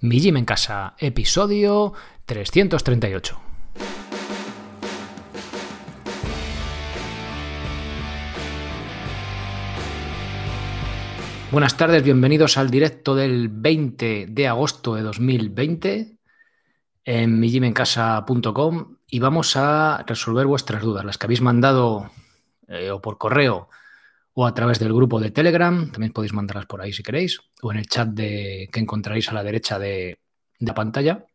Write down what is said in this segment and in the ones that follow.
Mi Gym en Casa, episodio 338. Buenas tardes, bienvenidos al directo del 20 de agosto de 2020 en migimencasa.com y vamos a resolver vuestras dudas, las que habéis mandado eh, o por correo o a través del grupo de Telegram, también podéis mandarlas por ahí si queréis, o en el chat de, que encontraréis a la derecha de, la pantalla.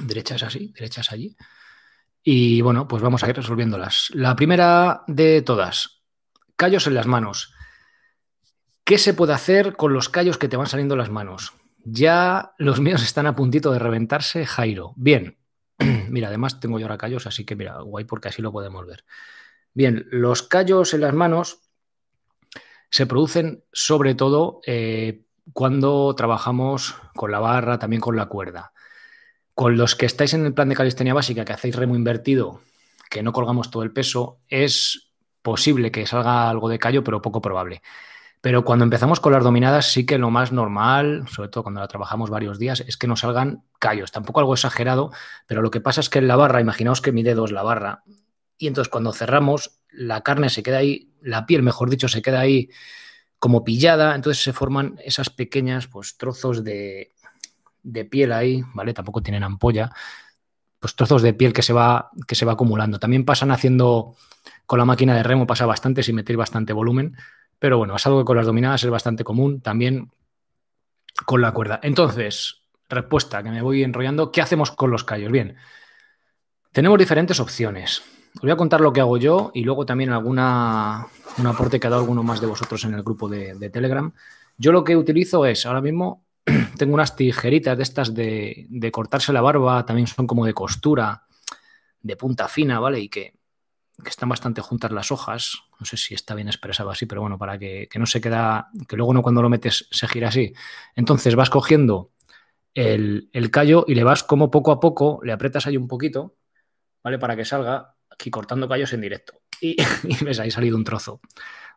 Derecha es así, derecha es allí. Y bueno, pues vamos a ir resolviéndolas. La primera de todas, callos en las manos. ¿Qué se puede hacer con los callos que te van saliendo en las manos? Ya los míos están a puntito de reventarse, Jairo. Bien, mira, además tengo yo ahora callos, así que mira, guay porque así lo podemos ver. Bien, los callos en las manos se producen sobre todo eh, cuando trabajamos con la barra, también con la cuerda. Con los que estáis en el plan de calistenia básica, que hacéis remo invertido, que no colgamos todo el peso, es posible que salga algo de callo, pero poco probable. Pero cuando empezamos con las dominadas, sí que lo más normal, sobre todo cuando la trabajamos varios días, es que nos salgan callos. Tampoco algo exagerado, pero lo que pasa es que en la barra, imaginaos que mi dedo es la barra, y entonces cuando cerramos, la carne se queda ahí, la piel, mejor dicho, se queda ahí como pillada, entonces se forman esas pequeñas pues, trozos de, piel ahí, ¿vale? Tampoco tienen ampolla, pues trozos de piel que se, va, que se va acumulando. También pasan haciendo, con la máquina de remo pasa bastante sin meter bastante volumen, pero bueno, es algo que con las dominadas es bastante común, también con la cuerda. Entonces, respuesta, que me voy enrollando, ¿qué hacemos con los callos? Bien, tenemos diferentes opciones. Os voy a contar lo que hago yo y luego también alguna, un aporte que ha dado alguno más de vosotros en el grupo de, Telegram. Yo lo que utilizo es, ahora mismo, tengo unas tijeritas de estas de, cortarse la barba, también son como de costura, de punta fina, ¿vale? Y que, están bastante juntas las hojas. No sé si está bien expresado así, pero bueno, para que, no se queda, que luego no cuando lo metes se gira así. Entonces vas cogiendo el, el callo y le vas como poco a poco, le aprietas ahí un poquito, ¿vale? Para que salga aquí cortando callos en directo. Y, y ves, ahí salido un trozo.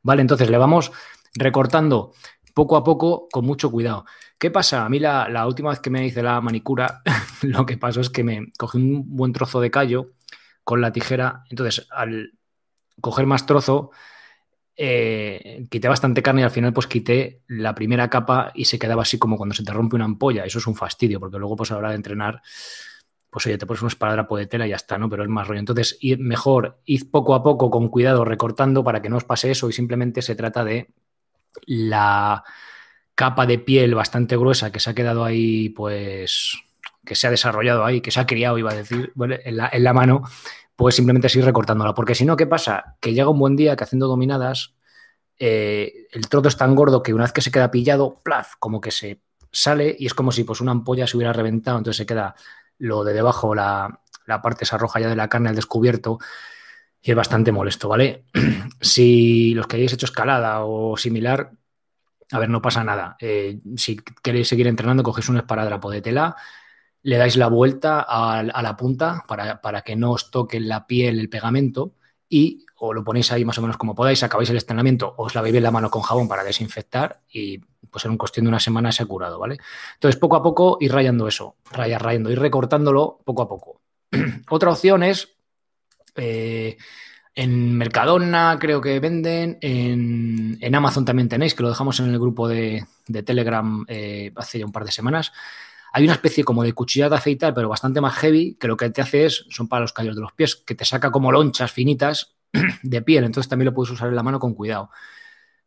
Vale, entonces le vamos recortando poco a poco con mucho cuidado. ¿Qué pasa? A mí la, última vez que me hice la manicura, lo que pasó es que me cogí un buen trozo de callo con la tijera. Entonces, al coger más trozo, eh, quité bastante carne y al final pues quité la primera capa y se quedaba así como cuando se te rompe una ampolla. Eso es un fastidio porque luego pues a la hora de entrenar pues oye, te pones un esparadrapo de tela y ya está, ¿no? Pero es más rollo. Entonces, ir mejor, ir poco a poco, con cuidado, recortando para que no os pase eso y simplemente se trata de la capa de piel bastante gruesa que se ha quedado ahí, pues, que se ha desarrollado ahí, que se ha criado, iba a decir, en, la, mano, pues simplemente seguir recortándola. Porque si no, ¿qué pasa? Que llega un buen día que haciendo dominadas, eh, el trozo es tan gordo que una vez que se queda pillado, plaf, como que se sale y es como si pues una ampolla se hubiera reventado, entonces se queda lo de debajo, la, parte esa roja ya de la carne al descubierto, y es bastante molesto, ¿vale? si los que hayáis hecho escalada o similar, a ver, no pasa nada. Eh, si queréis seguir entrenando, cogéis un esparadrapo de tela, le dais la vuelta a, la punta para, para, que no os toque la piel el pegamento y o lo ponéis ahí más o menos como podáis, acabáis el estrenamiento, os lavéis la mano con jabón para desinfectar y pues en cuestión de una semana se ha curado, ¿vale? Entonces, poco a poco ir rayando eso, rayar, rayando, ir recortándolo poco a poco. Otra opción es eh, en Mercadona creo que venden, en, Amazon también tenéis, que lo dejamos en el grupo de, Telegram eh, hace ya un par de semanas. Hay una especie como de cuchilla de afeitar, pero bastante más heavy, que lo que te hace es, son para los callos de los pies, que te saca como lonchas finitas de piel, entonces también lo puedes usar en la mano con cuidado.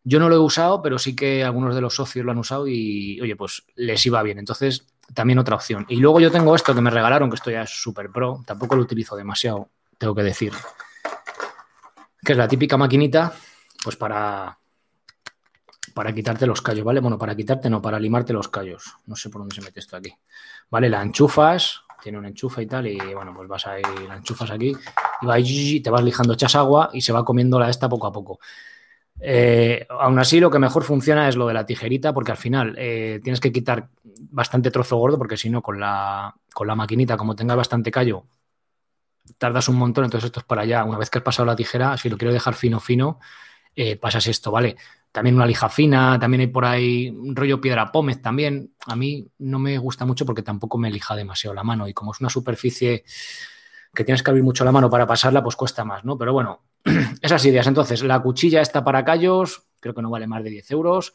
Yo no lo he usado, pero sí que algunos de los socios lo han usado y, oye, pues les iba bien. Entonces, también otra opción. Y luego yo tengo esto que me regalaron, que esto ya es súper pro, tampoco lo utilizo demasiado, tengo que decir. Que es la típica maquinita, pues para, para quitarte los callos, ¿vale? Bueno, para quitarte, no, para limarte los callos. No sé por dónde se mete esto aquí. ¿Vale? La enchufas, tiene un enchufe y tal, y bueno, pues vas a ir, la enchufas aquí, y te vas lijando, echas agua y se va comiendo la esta poco a poco. Eh, aún así, lo que mejor funciona es lo de la tijerita, porque al final eh, tienes que quitar bastante trozo gordo, porque si no, con la, con la maquinita, como tengas bastante callo, tardas un montón. Entonces, esto es para allá. Una vez que has pasado la tijera, si lo quiero dejar fino, fino, eh, pasas esto, ¿vale? También una lija fina, también hay por ahí rollo piedra pómez también. A mí no me gusta mucho porque tampoco me lija demasiado la mano y como es una superficie que tienes que abrir mucho la mano para pasarla, pues cuesta más, ¿no? Pero bueno, esas ideas. Entonces, la cuchilla está para callos, creo que no vale más de 10 euros,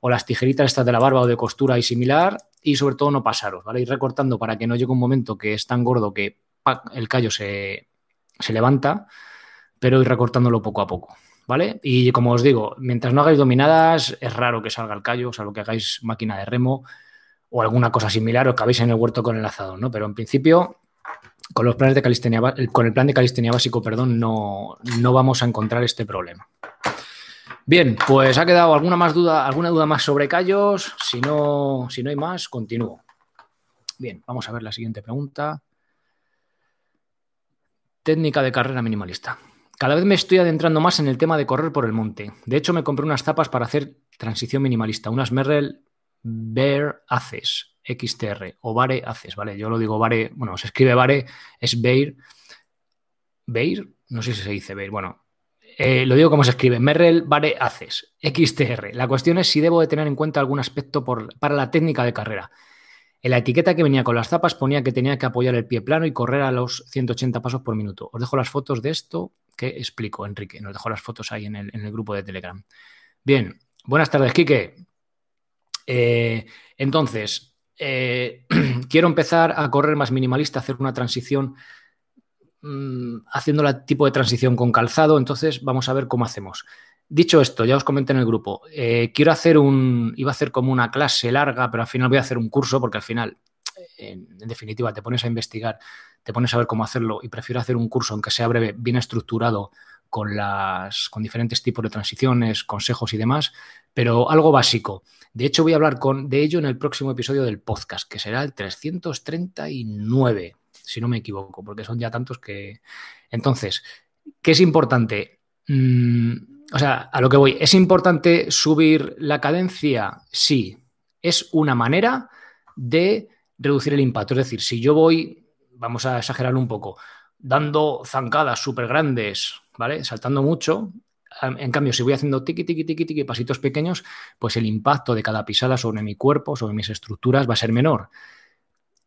o las tijeritas estas de la barba o de costura y similar, y sobre todo no pasaros, ¿vale? Ir recortando para que no llegue un momento que es tan gordo que el callo se, se levanta, pero ir recortándolo poco a poco. ¿Vale? Y como os digo, mientras no hagáis dominadas, es raro que salga el callo, salvo que hagáis máquina de remo o alguna cosa similar o que habéis en el huerto con el azado, ¿no? Pero en principio, con los planes de calistenia, con el plan de calistenia básico, perdón, no, no vamos a encontrar este problema. Bien, pues ha quedado alguna más duda, alguna duda más sobre callos. Si no, si no hay más, continúo. Bien, vamos a ver la siguiente pregunta. Técnica de carrera minimalista. Cada vez me estoy adentrando más en el tema de correr por el monte. De hecho, me compré unas tapas para hacer transición minimalista, unas Merrell Bear Aces XTR o Bare Aces, ¿vale? Yo lo digo Bare, bueno, se escribe Bare, es Bear. Bear, no sé si se dice Bear, bueno, eh, lo digo como se escribe, Merrell Bare Aces XTR. La cuestión es si debo de tener en cuenta algún aspecto para la técnica de carrera. En la etiqueta que venía con las zapas ponía que tenía que apoyar el pie plano y correr a los 180 pasos por minuto. Os dejo las fotos de esto que explico, Enrique. Nos dejo las fotos ahí en el, grupo de Telegram. Bien, buenas tardes, Quique. Eh, entonces, eh, quiero empezar a correr más minimalista, hacer una transición, mm, haciendo el tipo de transición con calzado. Entonces, vamos a ver cómo hacemos. Dicho esto, ya os comenté en el grupo, eh, quiero hacer un, iba a hacer como una clase larga, pero al final voy a hacer un curso porque al final, en, definitiva, te pones a investigar, te pones a ver cómo hacerlo y prefiero hacer un curso, aunque sea breve, bien estructurado, con, las, con diferentes tipos de transiciones, consejos y demás, pero algo básico. De hecho, voy a hablar con, de ello en el próximo episodio del podcast, que será el 339, si no me equivoco, porque son ya tantos que... Entonces, ¿qué es importante? Mm, o sea, a lo que voy, ¿es importante subir la cadencia? Sí, es una manera de reducir el impacto. Es decir, si yo voy, vamos a exagerarlo un poco, dando zancadas súper grandes, ¿vale? Saltando mucho. En cambio, si voy haciendo tiki, tiki, tiki, tiki, pasitos pequeños, pues el impacto de cada pisada sobre mi cuerpo, sobre mis estructuras, va a ser menor.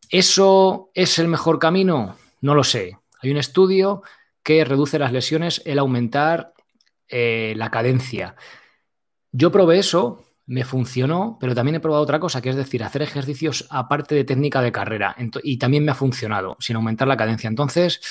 ¿Eso es el mejor camino? No lo sé. Hay un estudio que reduce las lesiones el aumentar eh, la cadencia. Yo probé eso, me funcionó, pero también he probado otra cosa, que es decir, hacer ejercicios aparte de técnica de carrera. y también me ha funcionado, sin aumentar la cadencia. Entonces,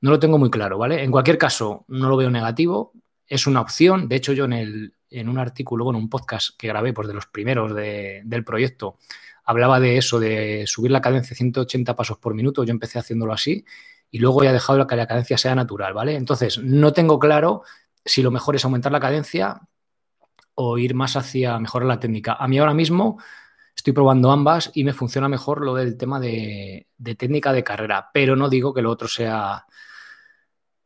no lo tengo muy claro, ¿vale? En cualquier caso, no lo veo negativo, es una opción. De hecho, yo en, el, en un artículo, bueno, un podcast que grabé, pues de los primeros del proyecto, hablaba de eso, de subir la cadencia 180 pasos por minuto. Yo empecé haciéndolo así y luego ya he dejado que la cadencia sea natural, ¿vale? Entonces, no tengo claro si lo mejor es aumentar la cadencia o ir más hacia mejorar la técnica. A mí ahora mismo estoy probando ambas y me funciona mejor lo del tema de, técnica de carrera, pero no digo que lo otro sea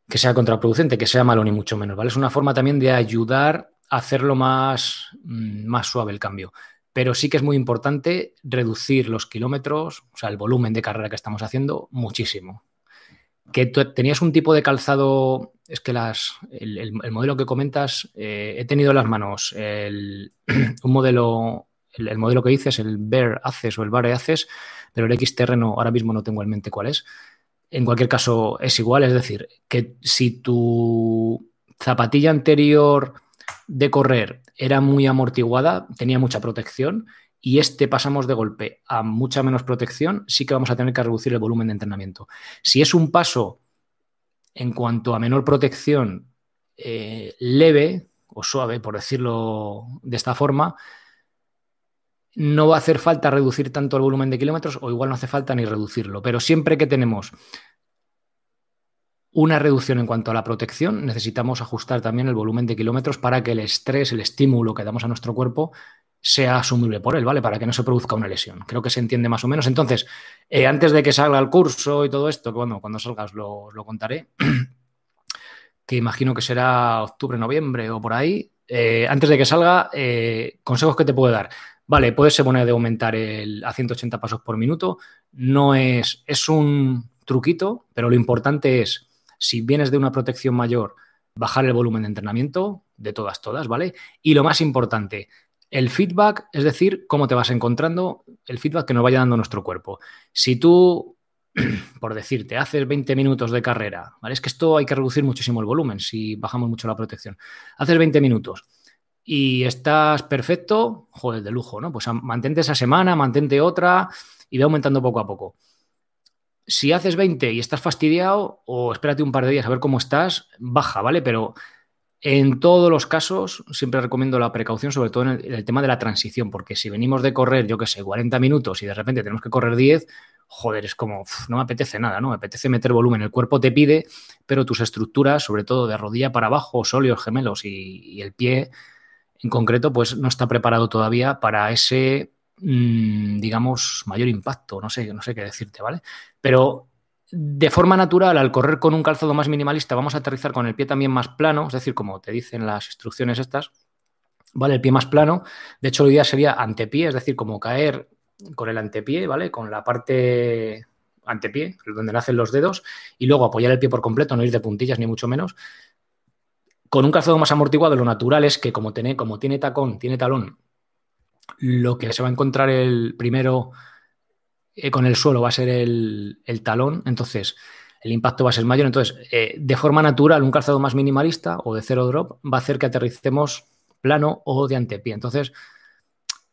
que sea contraproducente, que sea malo ni mucho menos, ¿vale? Es una forma también de ayudar a hacerlo más, mm, más suave el cambio. Pero sí que es muy importante reducir los kilómetros, o sea, el volumen de carrera que estamos haciendo, muchísimo que tenías un tipo de calzado, es que las, el, modelo que comentas, eh, he tenido en las manos un modelo, el, modelo que dices, el Bear Aces o el Bare Aces, pero el XTR no, ahora mismo no tengo en mente cuál es. En cualquier caso, es igual, es decir, que si tu zapatilla anterior de correr era muy amortiguada, tenía mucha protección, y este pasamos de golpe a mucha menos protección, sí que vamos a tener que reducir el volumen de entrenamiento. Si es un paso en cuanto a menor protección eh, leve o suave, por decirlo de esta forma, no va a hacer falta reducir tanto el volumen de kilómetros o igual no hace falta ni reducirlo. Pero siempre que tenemos una reducción en cuanto a la protección, necesitamos ajustar también el volumen de kilómetros para que el estrés, el estímulo que damos a nuestro cuerpo sea asumible por él, ¿vale? Para que no se produzca una lesión. Creo que se entiende más o menos. Entonces, eh, antes de que salga el curso y todo esto, bueno, cuando salgas lo, contaré, que imagino que será octubre, noviembre o por ahí, eh, antes de que salga, eh, consejos que te puedo dar. Vale, puedes poner de aumentar el, a 180 pasos por minuto. No es, es un truquito, pero lo importante es, si vienes de una protección mayor, bajar el volumen de entrenamiento, de todas, todas, ¿vale? Y lo más importante, el feedback, es decir, cómo te vas encontrando, el feedback que nos vaya dando nuestro cuerpo. Si tú, por decirte, haces 20 minutos de carrera, ¿vale? Es que esto hay que reducir muchísimo el volumen si bajamos mucho la protección. Haces 20 minutos y estás perfecto, joder, de lujo, ¿no? Pues mantente esa semana, mantente otra y ve aumentando poco a poco. Si haces 20 y estás fastidiado, o espérate un par de días a ver cómo estás, baja, ¿vale? Pero en todos los casos, siempre recomiendo la precaución, sobre todo en el, tema de la transición, porque si venimos de correr, yo qué sé, 40 minutos y de repente tenemos que correr 10, joder, es como, no me apetece nada, ¿no? Me apetece meter volumen. El cuerpo te pide, pero tus estructuras, sobre todo de rodilla para abajo, sólidos gemelos y, el pie en concreto, pues no está preparado todavía para ese, mm, digamos, mayor impacto. No sé, no sé qué decirte, ¿vale? Pero de forma natural, al correr con un calzado más minimalista, vamos a aterrizar con el pie también más plano, es decir, como te dicen las instrucciones estas, ¿vale? El pie más plano. De hecho, la idea sería antepié, es decir, como caer con el antepié, ¿vale? Con la parte antepié, donde nacen los dedos, y luego apoyar el pie por completo, no ir de puntillas ni mucho menos. Con un calzado más amortiguado, lo natural es que como tiene, como tiene tacón, tiene talón, lo que se va a encontrar el primero eh, con el suelo va a ser el, talón, entonces el impacto va a ser mayor. Entonces, eh, de forma natural, un calzado más minimalista o de cero drop va a hacer que aterricemos plano o de antepié. Entonces,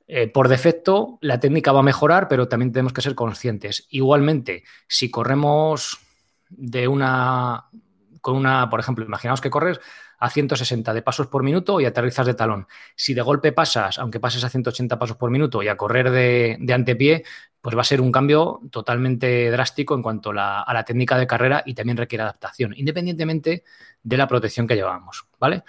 eh, por defecto, la técnica va a mejorar, pero también tenemos que ser conscientes. Igualmente, si corremos de una, con una, por ejemplo, imaginaos que corres a 160 de pasos por minuto y aterrizas de talón. Si de golpe pasas, aunque pases a 180 pasos por minuto y a correr de, antepié, pues va a ser un cambio totalmente drástico en cuanto a la técnica de carrera y también requiere adaptación, independientemente de la protección que llevamos, ¿vale?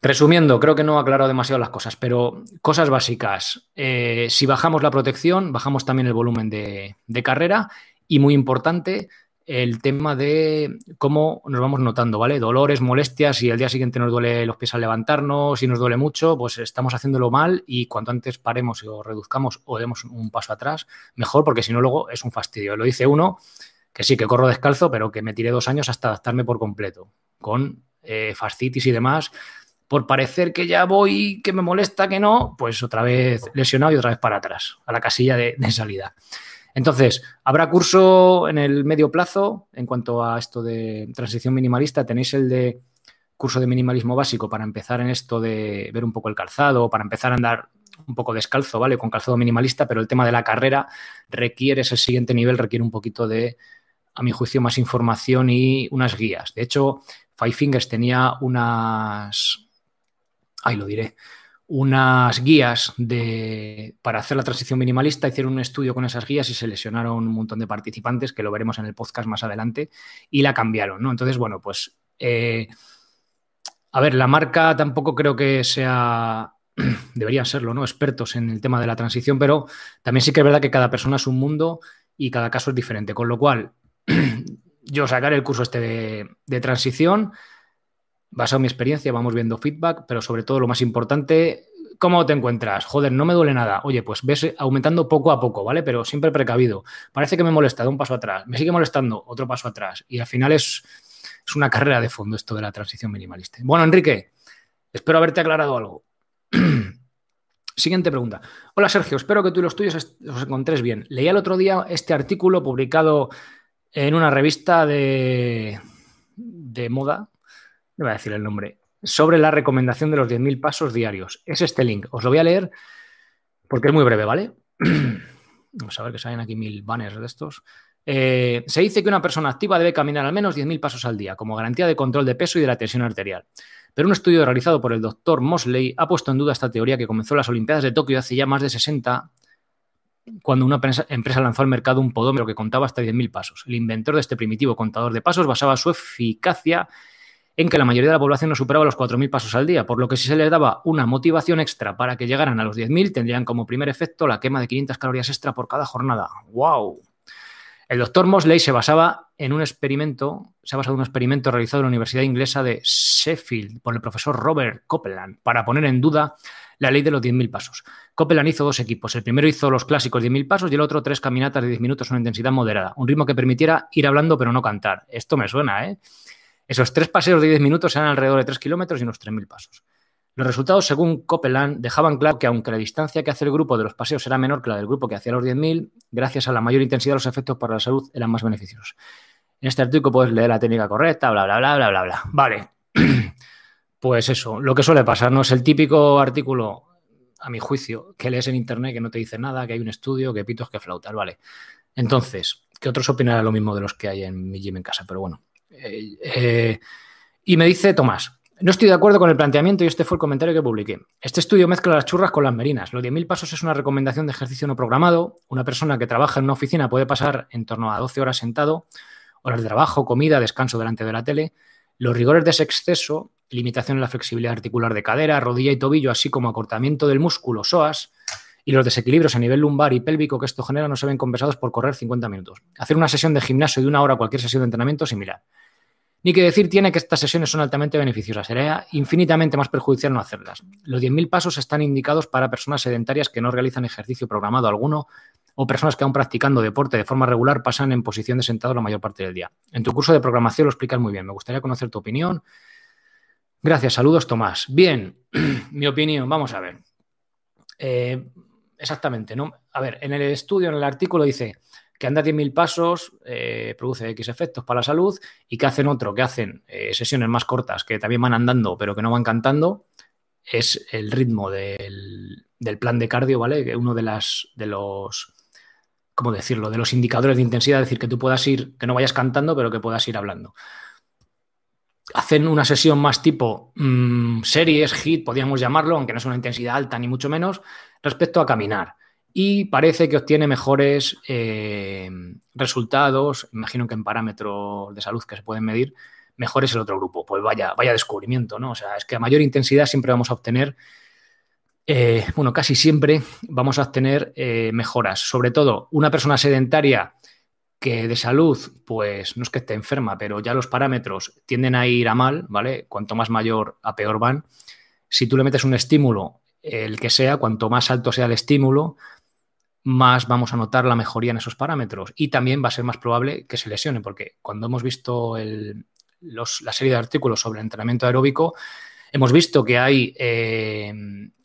Resumiendo, creo que no he aclarado demasiado las cosas, pero cosas básicas. Eh, si bajamos la protección, bajamos también el volumen de carrera y muy importante, el tema de cómo nos vamos notando, ¿vale? Dolores, molestias, y el día siguiente nos duele los pies al levantarnos, si nos duele mucho, pues estamos haciéndolo mal y cuanto antes paremos o reduzcamos o demos un paso atrás, mejor, porque si no luego es un fastidio. Lo dice uno que sí, que corro descalzo, pero que me tiré dos años hasta adaptarme por completo, con eh, fascitis y demás. Por parecer que ya voy, que me molesta, que no, pues otra vez lesionado y otra vez para atrás, a la casilla de salida. Entonces, habrá curso en el medio plazo en cuanto a esto de transición minimalista. Tenéis el de curso de minimalismo básico para empezar en esto de ver un poco el calzado, para empezar a andar un poco descalzo, ¿vale? Con calzado minimalista, pero el tema de la carrera requiere ese siguiente nivel, requiere un poquito de, a mi juicio, más información y unas guías. De hecho, Five Fingers tenía unas, ahí lo diré, unas guías de, para hacer la transición minimalista, hicieron un estudio con esas guías y se lesionaron un montón de participantes, que lo veremos en el podcast más adelante, y la cambiaron, ¿no? Entonces, bueno, pues, eh, a ver, la marca tampoco creo que sea, deberían serlo, ¿no? Expertos en el tema de la transición, pero también sí que es verdad que cada persona es un mundo y cada caso es diferente, con lo cual, yo sacaré el curso este de transición basado en mi experiencia, vamos viendo feedback, pero sobre todo lo más importante, ¿cómo te encuentras? Joder, no me duele nada. Oye, pues ves aumentando poco a poco, ¿vale? Pero siempre precavido. Parece que me molesta, de un paso atrás. Me sigue molestando, otro paso atrás. Y al final es, es una carrera de fondo esto de la transición minimalista. Bueno, Enrique, espero haberte aclarado algo. Siguiente pregunta. Hola Sergio, espero que tú y los tuyos os encontréis bien. Leí el otro día este artículo publicado en una revista de, de moda, le voy a decir el nombre, sobre la recomendación de los 10.000 pasos diarios. Es este link. Os lo voy a leer porque es muy breve, ¿vale? Vamos a ver que salen aquí mil banners de estos. Eh, se dice que una persona activa debe caminar al menos 10.000 pasos al día como garantía de control de peso y de la tensión arterial. Pero un estudio realizado por el doctor Mosley ha puesto en duda esta teoría que comenzó en las Olimpiadas de Tokio hace ya más de 60, cuando una empresa lanzó al mercado un podómetro que contaba hasta 10.000 pasos. El inventor de este primitivo contador de pasos basaba su eficacia en que la mayoría de la población no superaba los 4.000 pasos al día, por lo que si se les daba una motivación extra para que llegaran a los 10.000, tendrían como primer efecto la quema de 500 calorías extra por cada jornada. ¡Wow! El doctor Mosley se basaba en un experimento, se ha basado en un experimento realizado en la Universidad Inglesa de Sheffield por el profesor Robert Copeland para poner en duda la ley de los 10.000 pasos. Copeland hizo dos equipos. El primero hizo los clásicos 10.000 pasos y el otro tres caminatas de 10 minutos a una intensidad moderada, un ritmo que permitiera ir hablando pero no cantar. Esto me suena, ¿eh? Esos tres paseos de 10 minutos eran alrededor de 3 kilómetros y unos 3.000 pasos. Los resultados, según Copeland, dejaban claro que aunque la distancia que hace el grupo de los paseos era menor que la del grupo que hacía los 10.000, gracias a la mayor intensidad los efectos para la salud eran más beneficiosos. En este artículo puedes leer la técnica correcta, bla, bla, bla, bla, bla, bla. Vale. Pues eso, lo que suele pasar, ¿no? Es el típico artículo, a mi juicio, que lees en internet que no te dice nada, que hay un estudio, que pitos, que flautas, ¿vale? Entonces, que otros opinarán lo mismo de los que hay en mi gym en casa, pero bueno. Eh, y me dice Tomás, no estoy de acuerdo con el planteamiento y este fue el comentario que publiqué. Este estudio mezcla las churras con las merinas. Los 10.000 pasos es una recomendación de ejercicio no programado. Una persona que trabaja en una oficina puede pasar en torno a 12 horas sentado, horas de trabajo, comida, descanso delante de la tele. Los rigores de ese exceso, limitación en la flexibilidad articular de cadera, rodilla y tobillo, así como acortamiento del músculo, psoas, y los desequilibrios a nivel lumbar y pélvico que esto genera no se ven compensados por correr 50 minutos. Hacer una sesión de gimnasio de una hora cualquier sesión de entrenamiento similar. Ni que decir tiene que estas sesiones son altamente beneficiosas. Sería infinitamente más perjudicial no hacerlas. Los 10.000 pasos están indicados para personas sedentarias que no realizan ejercicio programado alguno o personas que aún practicando deporte de forma regular pasan en posición de sentado la mayor parte del día. En tu curso de programación lo explicas muy bien. Me gustaría conocer tu opinión. Gracias, saludos Tomás. Bien, mi opinión, vamos a ver. Eh, exactamente, ¿no? A ver, en el estudio, en el artículo dice, que anda 10.000 pasos, eh, produce X efectos para la salud y que hacen otro, que hacen eh, sesiones más cortas, que también van andando, pero que no van cantando, es el ritmo del, plan de cardio, ¿vale? Que uno de, las, de los, ¿cómo decirlo?, de los indicadores de intensidad, es decir, que tú puedas ir, que no vayas cantando, pero que puedas ir hablando. Hacen una sesión más tipo mm, series, hit, podríamos llamarlo, aunque no es una intensidad alta ni mucho menos, respecto a caminar y parece que obtiene mejores eh, resultados, imagino que en parámetros de salud que se pueden medir, mejores el otro grupo. Pues vaya, vaya descubrimiento, ¿no? O sea, es que a mayor intensidad siempre vamos a obtener, eh, bueno, casi siempre vamos a obtener eh, mejoras. Sobre todo, una persona sedentaria que de salud, pues no es que esté enferma, pero ya los parámetros tienden a ir a mal, ¿vale? Cuanto más mayor, a peor van. Si tú le metes un estímulo, el que sea, cuanto más alto sea el estímulo, más vamos a notar la mejoría en esos parámetros. Y también va a ser más probable que se lesione, porque cuando hemos visto la serie de artículos sobre entrenamiento aeróbico, hemos visto que hay eh,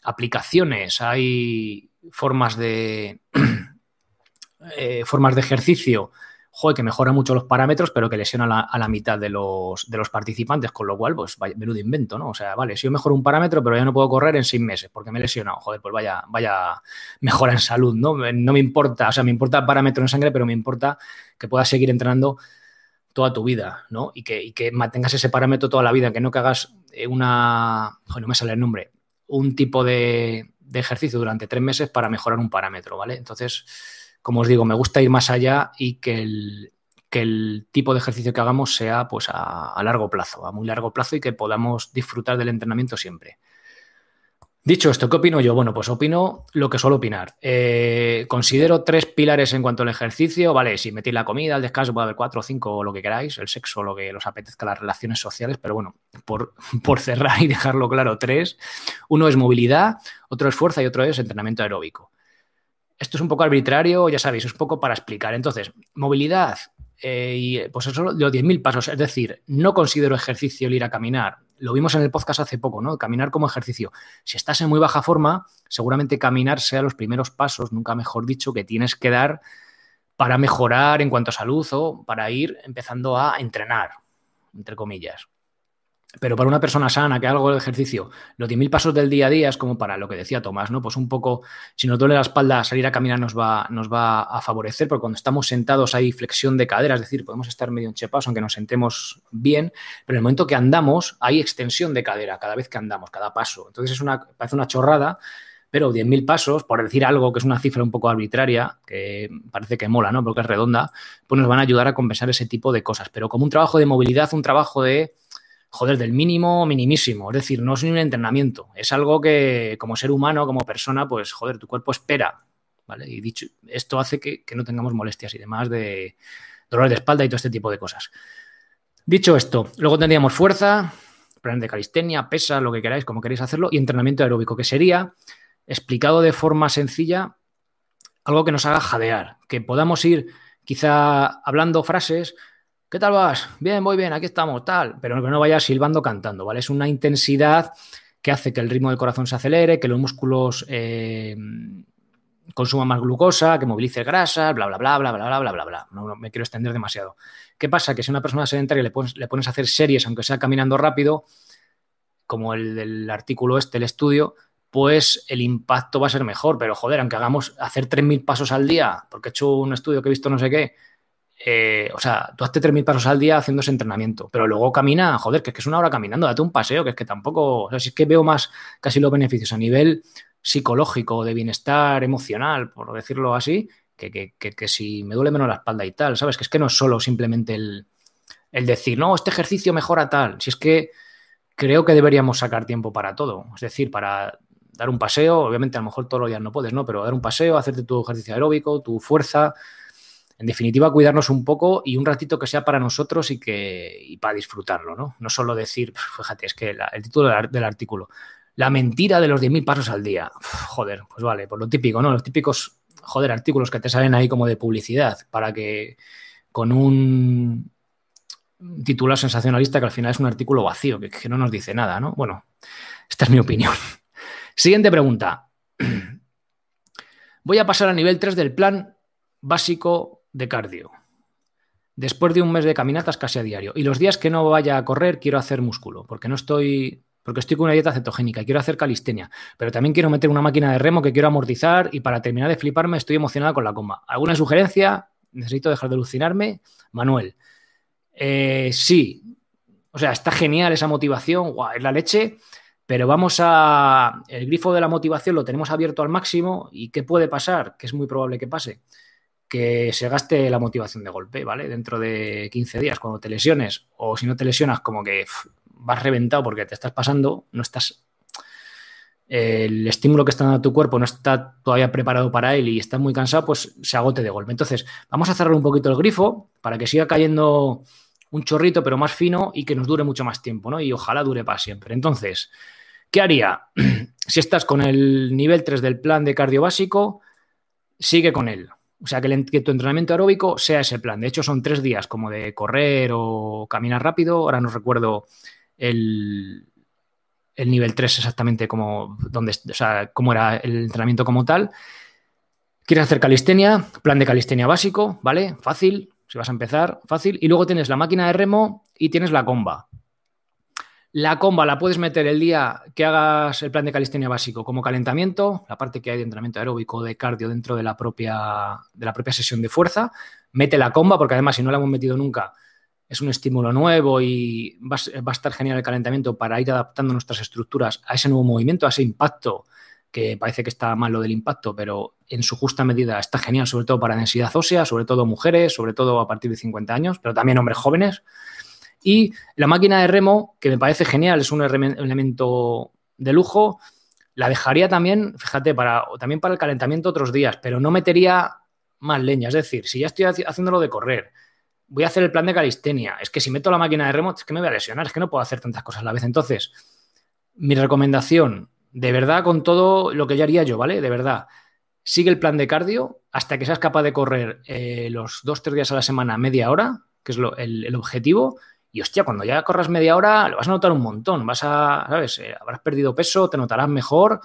aplicaciones, hay formas de, eh, formas de ejercicio joder, que mejora mucho los parámetros, pero que lesiona a la, mitad de los, participantes, con lo cual, pues menudo invento, ¿no? O sea, vale, si yo mejoro un parámetro, pero ya no puedo correr en seis meses porque me he lesionado, joder, pues vaya, vaya mejora en salud, ¿no? No me importa, o sea, me importa el parámetro en sangre, pero me importa que puedas seguir entrenando toda tu vida, ¿no? Y que, y que mantengas ese parámetro toda la vida, que no que hagas eh, una, joder, no me sale el nombre, un tipo de, de ejercicio durante tres meses para mejorar un parámetro, ¿vale? Entonces como os digo, me gusta ir más allá y que el, el tipo de ejercicio que hagamos sea pues a, largo plazo, a muy largo plazo y que podamos disfrutar del entrenamiento siempre. Dicho esto, ¿qué opino yo? Bueno, pues opino lo que suelo opinar. Eh, considero tres pilares en cuanto al ejercicio. Vale, si metí la comida, el descanso, puede haber cuatro o cinco o lo que queráis, el sexo, lo que os apetezca, las relaciones sociales, pero bueno, por, por cerrar y dejarlo claro, tres. Uno es movilidad, otro es fuerza y otro es entrenamiento aeróbico. Esto es un poco arbitrario, ya sabéis, es un poco para explicar. Entonces, movilidad, eh, y pues eso, los 10.000 pasos, es decir, no considero ejercicio el ir a caminar. Lo vimos en el podcast hace poco, ¿no? Caminar como ejercicio. Si estás en muy baja forma, seguramente caminar sea los primeros pasos, nunca mejor dicho, que tienes que dar para mejorar en cuanto a salud o para ir empezando a entrenar, entre comillas. Pero para una persona sana que haga algo de ejercicio, los 10.000 pasos del día a día es como para lo que decía Tomás, ¿no? Pues un poco, si nos duele la espalda, salir a caminar nos va, nos va a favorecer, porque cuando estamos sentados hay flexión de cadera, es decir, podemos estar medio enchepados aunque nos sentemos bien, pero en el momento que andamos hay extensión de cadera cada vez que andamos, cada paso. Entonces es una, parece una chorrada, pero 10.000 pasos, por decir algo que es una cifra un poco arbitraria, que parece que mola, ¿no? Porque es redonda, pues nos van a ayudar a compensar ese tipo de cosas. Pero como un trabajo de movilidad, un trabajo de joder, del mínimo minimísimo. Es decir, no es ni un entrenamiento. Es algo que como ser humano, como persona, pues joder, tu cuerpo espera. ¿Vale? Y dicho, esto hace que, no tengamos molestias y demás de dolor de espalda y todo este tipo de cosas. Dicho esto, luego tendríamos fuerza, plan de calistenia, pesa, lo que queráis, como queréis hacerlo, y entrenamiento aeróbico, que sería, explicado de forma sencilla, algo que nos haga jadear, que podamos ir quizá hablando frases ¿qué tal vas? Bien, voy bien, aquí estamos, tal. Pero que no vayas silbando cantando, ¿vale? Es una intensidad que hace que el ritmo del corazón se acelere, que los músculos eh, consuman más glucosa, que movilice grasa, bla, bla, bla, bla, bla, bla, bla, bla, bla. No, me quiero extender demasiado. ¿Qué pasa? Que si una persona sedentaria le pones, le pones a hacer series, aunque sea caminando rápido, como el del artículo este, el estudio, pues el impacto va a ser mejor. Pero joder, aunque hagamos hacer 3.000 pasos al día, porque he hecho un estudio que he visto no sé qué, eh, o sea, tú hazte 3.000 pasos al día haciendo ese entrenamiento, pero luego camina, joder, que es que es una hora caminando, date un paseo, que es que tampoco, o sea, si es que veo más casi los beneficios a nivel psicológico, de bienestar emocional, por decirlo así, que, que, si me duele menos la espalda y tal, ¿sabes? Que es que no es solo simplemente el, el decir, no, este ejercicio mejora tal, si es que creo que deberíamos sacar tiempo para todo, es decir, para dar un paseo, obviamente a lo mejor todos los días no puedes, ¿no? Pero dar un paseo, hacerte tu ejercicio aeróbico, tu fuerza, en definitiva, cuidarnos un poco y un ratito que sea para nosotros y, que, para disfrutarlo, ¿no? No solo decir, fíjate, es que el título del, artículo, la mentira de los 10.000 pasos al día. joder, pues vale, pues lo típico, ¿no? Los típicos, joder, artículos que te salen ahí como de publicidad para que con un titular sensacionalista que al final es un artículo vacío, que, que no nos dice nada, ¿no? Bueno, esta es mi opinión. Siguiente pregunta. Voy a pasar a nivel 3 del plan básico de cardio. Después de un mes de caminatas casi a diario. Y los días que no vaya a correr, quiero hacer músculo, porque no estoy. Porque estoy con una dieta cetogénica, quiero hacer calistenia, pero también quiero meter una máquina de remo que quiero amortizar y para terminar de fliparme estoy emocionada con la comba. ¿Alguna sugerencia? Necesito dejar de alucinarme. Manuel. Eh, sí. O sea, está genial esa motivación, guau, es la leche, pero vamos a... El grifo de la motivación lo tenemos abierto al máximo y ¿qué puede pasar? Que es muy probable que pase que se gaste la motivación de golpe, ¿vale? Dentro de 15 días, cuando te lesiones, o si no te lesionas, como que vas reventado porque te estás pasando, no estás. El estímulo que está dando tu cuerpo no está todavía preparado para él y estás muy cansado, pues se agote de golpe. Entonces, vamos a cerrar un poquito el grifo para que siga cayendo un chorrito, pero más fino y que nos dure mucho más tiempo, ¿no? Y ojalá dure para siempre. Entonces, ¿qué haría? si estás con el nivel 3 del plan de cardio básico, sigue con él o sea, que, tu entrenamiento aeróbico sea ese plan. De hecho, son tres días como de correr o caminar rápido. Ahora no recuerdo el, nivel 3 exactamente como, donde, o sea, cómo era el entrenamiento como tal. Quieres hacer calistenia, plan de calistenia básico, ¿vale? Fácil, si vas a empezar, fácil. Y luego tienes la máquina de remo y tienes la comba. La comba la puedes meter el día que hagas el plan de calistenia básico como calentamiento, la parte que hay de entrenamiento aeróbico, de cardio dentro de la propia, de la propia sesión de fuerza. Mete la comba, porque además si no la hemos metido nunca, es un estímulo nuevo y va, a estar genial el calentamiento para ir adaptando nuestras estructuras a ese nuevo movimiento, a ese impacto, que parece que está mal lo del impacto, pero en su justa medida está genial, sobre todo para densidad ósea, sobre todo mujeres, sobre todo a partir de 50 años, pero también hombres jóvenes. Y la máquina de remo, que me parece genial, es un elemento de lujo, la dejaría también, fíjate, para, también para el calentamiento otros días, pero no metería más leña. Es decir, si ya estoy haciéndolo de correr, voy a hacer el plan de calistenia. Es que si meto la máquina de remo, es que me voy a lesionar, es que no puedo hacer tantas cosas a la vez. Entonces, mi recomendación, de verdad, con todo lo que ya haría yo, ¿vale? De verdad, sigue el plan de cardio hasta que seas capaz de correr eh, los dos, tres días a la semana, media hora, que es el, objetivo, y hostia, cuando ya corras media hora, lo vas a notar un montón. Vas a, ¿sabes? Eh, habrás perdido peso, te notarás mejor.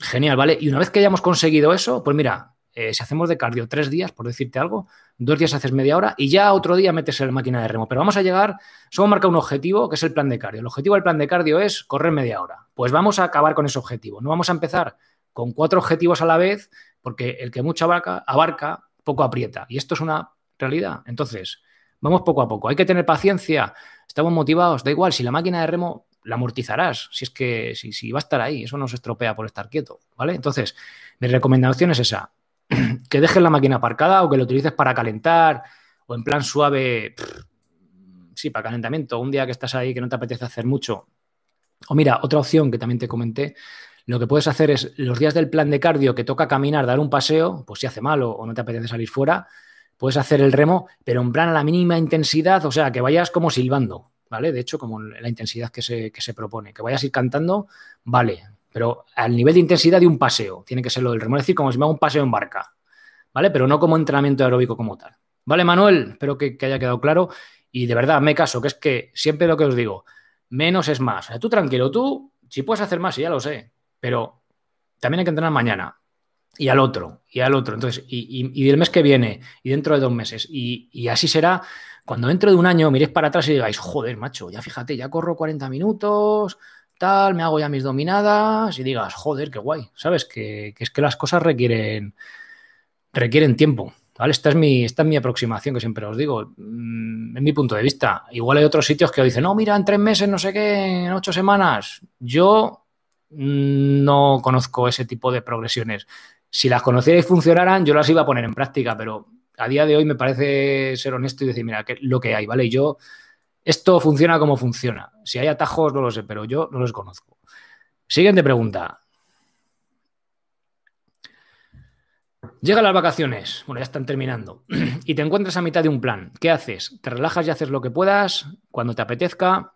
Genial, ¿vale? Y una vez que hayamos conseguido eso, pues mira, eh, si hacemos de cardio tres días, por decirte algo, dos días haces media hora y ya otro día metes en la máquina de remo. Pero vamos a llegar, solo marca un objetivo que es el plan de cardio. El objetivo del plan de cardio es correr media hora. Pues vamos a acabar con ese objetivo. No vamos a empezar con cuatro objetivos a la vez, porque el que mucho abarca, abarca poco aprieta. Y esto es una realidad. Entonces, Vamos poco a poco. Hay que tener paciencia. Estamos motivados. Da igual, si la máquina de remo la amortizarás. Si es que si, va a estar ahí, eso no se estropea por estar quieto. ¿Vale? Entonces, mi recomendación es esa. que dejes la máquina aparcada o que lo utilices para calentar o en plan suave. sí, para calentamiento. Un día que estás ahí que no te apetece hacer mucho. O mira, otra opción que también te comenté. Lo que puedes hacer es los días del plan de cardio que toca caminar, dar un paseo, pues si hace mal o no te apetece salir fuera, puedes hacer el remo, pero en plan a la mínima intensidad, o sea, que vayas como silbando, ¿vale? De hecho, como la intensidad que se, que se propone, que vayas ir cantando, vale, pero al nivel de intensidad de un paseo, tiene que ser lo del remo, es decir, como si me hago un paseo en barca, ¿vale? Pero no como entrenamiento aeróbico como tal. Vale, Manuel, espero que, haya quedado claro. Y de verdad, me caso, que es que siempre lo que os digo, menos es más. tú tranquilo, tú, si puedes hacer más, ya lo sé, pero también hay que entrenar mañana y al otro, y al otro. Entonces, y, y, el mes que viene, y dentro de dos meses, y, y, así será cuando dentro de un año miréis para atrás y digáis, joder, macho, ya fíjate, ya corro 40 minutos, tal, me hago ya mis dominadas, y digas, joder, qué guay, ¿sabes? Que, que es que las cosas requieren, requieren tiempo. ¿Vale? Esta es, mi, esta es mi aproximación que siempre os digo, mm, en mi punto de vista. Igual hay otros sitios que os dicen, no, mira, en tres meses, no sé qué, en ocho semanas. Yo mm, no conozco ese tipo de progresiones. Si las conocierais y funcionaran, yo las iba a poner en práctica, pero a día de hoy me parece ser honesto y decir, mira, que lo que hay, ¿vale? Y yo, esto funciona como funciona. Si hay atajos, no lo sé, pero yo no los conozco. Siguiente pregunta. Llegan las vacaciones, bueno, ya están terminando, y te encuentras a mitad de un plan. ¿Qué haces? ¿Te relajas y haces lo que puedas cuando te apetezca?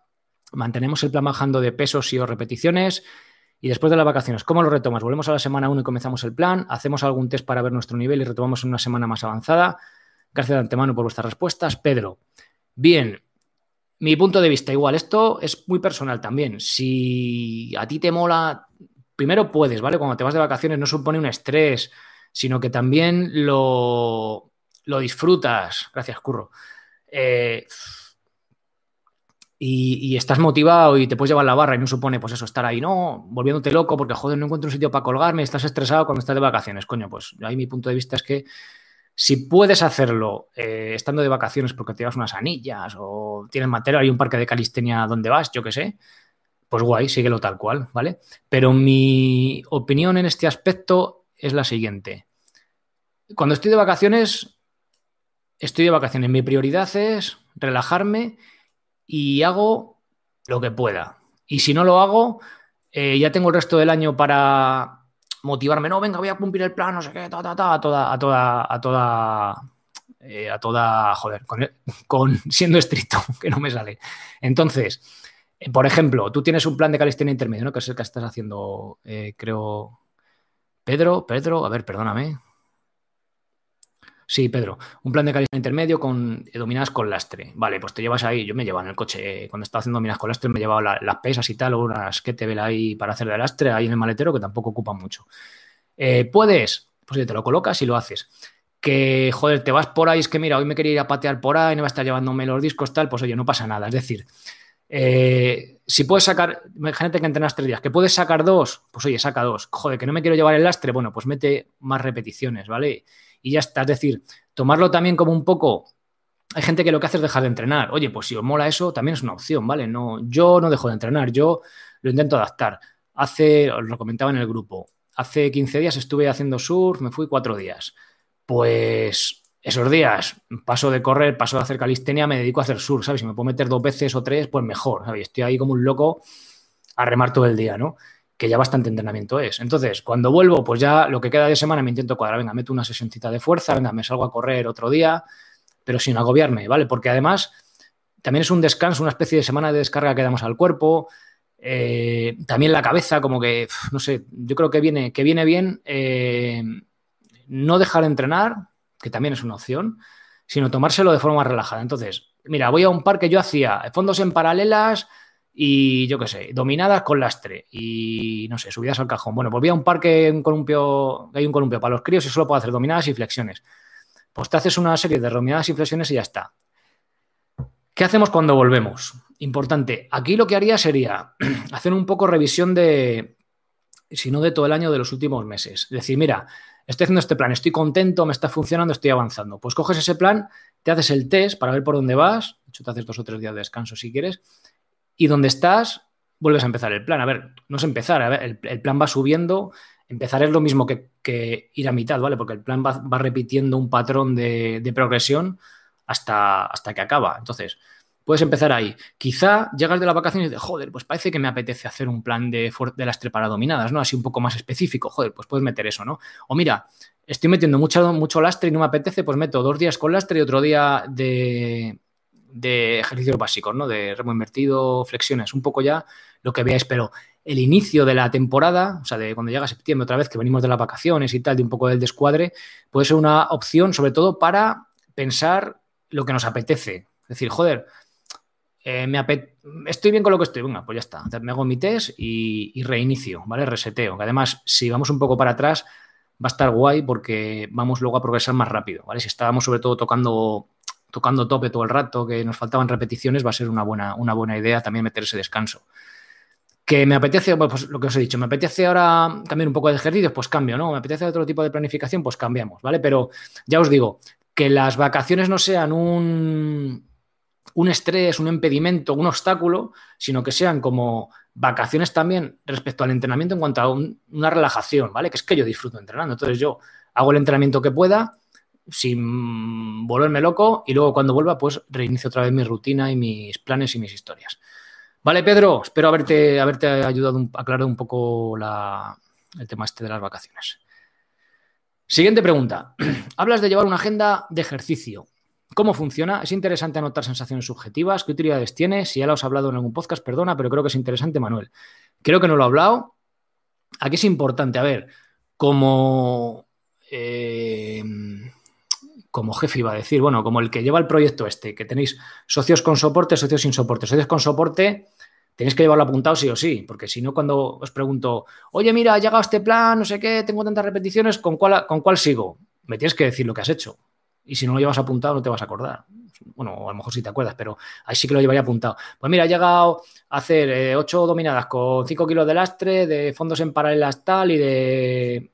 ¿Mantenemos el plan bajando de pesos y o repeticiones? Y después de las vacaciones, ¿cómo lo retomas? ¿Volvemos a la semana 1 y comenzamos el plan? ¿Hacemos algún test para ver nuestro nivel y retomamos en una semana más avanzada? Gracias de antemano por vuestras respuestas. Pedro, bien, mi punto de vista igual, esto es muy personal también. Si a ti te mola, primero puedes, ¿vale? Cuando te vas de vacaciones no supone un estrés, sino que también lo, lo disfrutas. Gracias, Curro. Eh, y, estás motivado y te puedes llevar la barra y no supone, pues eso, estar ahí, no, volviéndote loco porque, joder, no encuentro un sitio para colgarme, estás estresado cuando estás de vacaciones. Coño, pues ahí mi punto de vista es que si puedes hacerlo eh, estando de vacaciones porque te llevas unas anillas o tienes material, hay un parque de calistenia donde vas, yo qué sé, pues guay, síguelo tal cual, ¿vale? Pero mi opinión en este aspecto es la siguiente. Cuando estoy de vacaciones, estoy de vacaciones. Mi prioridad es relajarme y hago lo que pueda. Y si no lo hago, eh, ya tengo el resto del año para motivarme. No, venga, voy a cumplir el plan, no sé qué, ta, ta, ta, a toda, a toda, a toda, eh, a toda, joder, con, siendo estricto, que no me sale. Entonces, eh, por ejemplo, tú tienes un plan de calistenia intermedio, ¿no? Que es el que estás haciendo, creo, Pedro, Pedro, a ver, perdóname. Sí, Pedro, un plan de calidad intermedio con dominadas con lastre. Vale, pues te llevas ahí, yo me llevo en el coche, cuando estaba haciendo dominadas con lastre, me he llevado las pesas y tal, o unas que te ahí para hacer de lastre ahí en el maletero, que tampoco ocupan mucho. Eh, ¿Puedes? Pues te lo colocas y lo haces. Que, joder, te vas por ahí, es que mira, hoy me quería ir a patear por ahí, no va a estar llevándome los discos, tal, pues oye, no pasa nada. Es decir, eh, si puedes sacar, imagínate que entrenas tres días, que puedes sacar dos, pues oye, saca dos. Joder, que no me quiero llevar el lastre, bueno, pues mete más repeticiones, ¿vale? Ya está. Es decir, tomarlo también como un poco. Hay gente que lo que hace es dejar de entrenar. Oye, pues si os mola eso, también es una opción, ¿vale? No, yo no dejo de entrenar, yo lo intento adaptar. Hace, os lo comentaba en el grupo, hace 15 días estuve haciendo surf, me fui cuatro días. Pues esos días paso de correr, paso de hacer calistenia, me dedico a hacer surf, ¿sabes? Si me puedo meter dos veces o tres, pues mejor, ¿sabes? Estoy ahí como un loco a remar todo el día, ¿no? Que ya bastante entrenamiento es. Entonces, cuando vuelvo, pues ya lo que queda de semana me intento cuadrar, venga, meto una sesioncita de fuerza, venga, me salgo a correr otro día, pero sin agobiarme, ¿vale? Porque además también es un descanso, una especie de semana de descarga que damos al cuerpo, eh, también la cabeza, como que, no sé, yo creo que viene, que viene bien eh, no dejar de entrenar, que también es una opción, sino tomárselo de forma relajada. Entonces, mira, voy a un par que yo hacía fondos en paralelas, y yo qué sé, dominadas con lastre y no sé, subidas al cajón. Bueno, volví a un parque, un columpio, hay un columpio para los críos y solo puedo hacer dominadas y flexiones. Pues te haces una serie de dominadas y flexiones y ya está. ¿Qué hacemos cuando volvemos? Importante. Aquí lo que haría sería hacer un poco revisión de, si no de todo el año, de los últimos meses. Es decir, mira, estoy haciendo este plan, estoy contento, me está funcionando, estoy avanzando. Pues coges ese plan, te haces el test para ver por dónde vas. De hecho, te haces dos o tres días de descanso si quieres y donde estás, vuelves a empezar el plan. A ver, no es empezar, a ver, el, plan va subiendo. Empezar es lo mismo que, ir a mitad, ¿vale? Porque el plan va, repitiendo un patrón de, progresión hasta, hasta que acaba. Entonces, puedes empezar ahí. Quizá llegas de la vacación y dices, joder, pues parece que me apetece hacer un plan de, de las dominadas, ¿no? Así un poco más específico. Joder, pues puedes meter eso, ¿no? O mira, estoy metiendo mucho, mucho lastre y no me apetece, pues meto dos días con lastre y otro día de, de ejercicios básicos, ¿no? De remo invertido, flexiones, un poco ya lo que veáis, pero el inicio de la temporada, o sea, de cuando llega septiembre otra vez, que venimos de las vacaciones y tal, de un poco del descuadre, puede ser una opción, sobre todo para pensar lo que nos apetece. Es decir, joder, eh, me estoy bien con lo que estoy, venga, pues ya está. Me hago mi test y, reinicio, ¿vale? Reseteo. Además, si vamos un poco para atrás, va a estar guay porque vamos luego a progresar más rápido, ¿vale? Si estábamos sobre todo tocando, tocando tope todo el rato, que nos faltaban repeticiones, va a ser una buena, una buena idea también meter ese descanso. Que me apetece, pues lo que os he dicho, me apetece ahora cambiar un poco de ejercicios, pues cambio, ¿no? Me apetece otro tipo de planificación, pues cambiamos, ¿vale? Pero ya os digo, que las vacaciones no sean un, un estrés, un impedimento, un obstáculo, sino que sean como vacaciones también respecto al entrenamiento en cuanto a una relajación, ¿vale? Que es que yo disfruto entrenando. Entonces yo hago el entrenamiento que pueda sin volverme loco y luego cuando vuelva pues reinicio otra vez mi rutina y mis planes y mis historias. Vale, Pedro, espero haberte, haberte ayudado a aclarar un poco el tema este de las vacaciones. Siguiente pregunta. Hablas de llevar una agenda de ejercicio. ¿Cómo funciona? Es interesante anotar sensaciones subjetivas. ¿Qué utilidades tiene? Si ya lo has hablado en algún podcast, perdona, pero creo que es interesante, Manuel. Creo que no lo he hablado. Aquí es importante, a ver, como, eh, como jefe iba a decir, bueno, como el que lleva el proyecto este, que tenéis socios con soporte, socios sin soporte. Socios con soporte, tenéis que llevarlo apuntado sí o sí, porque si no, cuando os pregunto, oye, mira, ha llegado este plan, no sé qué, tengo tantas repeticiones, ¿con cuál, ¿con cuál sigo? Me tienes que decir lo que has hecho. Y si no lo llevas apuntado, no te vas a acordar. Bueno, a lo mejor sí te acuerdas, pero ahí sí que lo llevaría apuntado. Pues mira, he llegado a hacer eh, ocho dominadas con 5 kilos de lastre, de fondos en paralelas tal y de,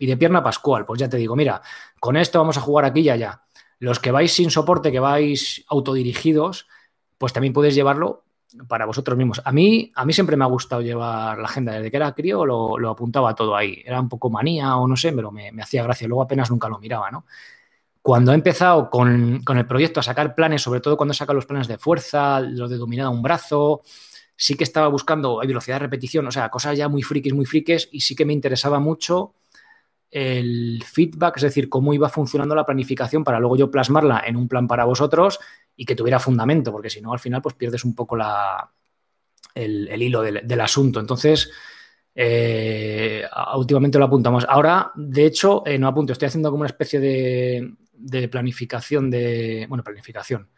y de pierna pascual. Pues ya te digo, mira, con esto vamos a jugar aquí y allá. Los que vais sin soporte, que vais autodirigidos, pues también puedes llevarlo para vosotros mismos. A mí, a mí siempre me ha gustado llevar la agenda. Desde que era crío lo, apuntaba todo ahí. Era un poco manía o no sé, pero me, me hacía gracia. Luego apenas nunca lo miraba, ¿no? Cuando he empezado con, el proyecto a sacar planes, sobre todo cuando saca los planes de fuerza, los de dominada un brazo, sí que estaba buscando velocidad de repetición, o sea, cosas ya muy frikis, muy frikis, y sí que me interesaba mucho el feedback, es decir, cómo iba funcionando la planificación para luego yo plasmarla en un plan para vosotros y que tuviera fundamento, porque si no, al final, pues pierdes un poco la, el, hilo del, asunto. Entonces, eh, últimamente lo apuntamos. Ahora, de hecho, eh, no apunto, estoy haciendo como una especie de, de planificación de, bueno, planificación,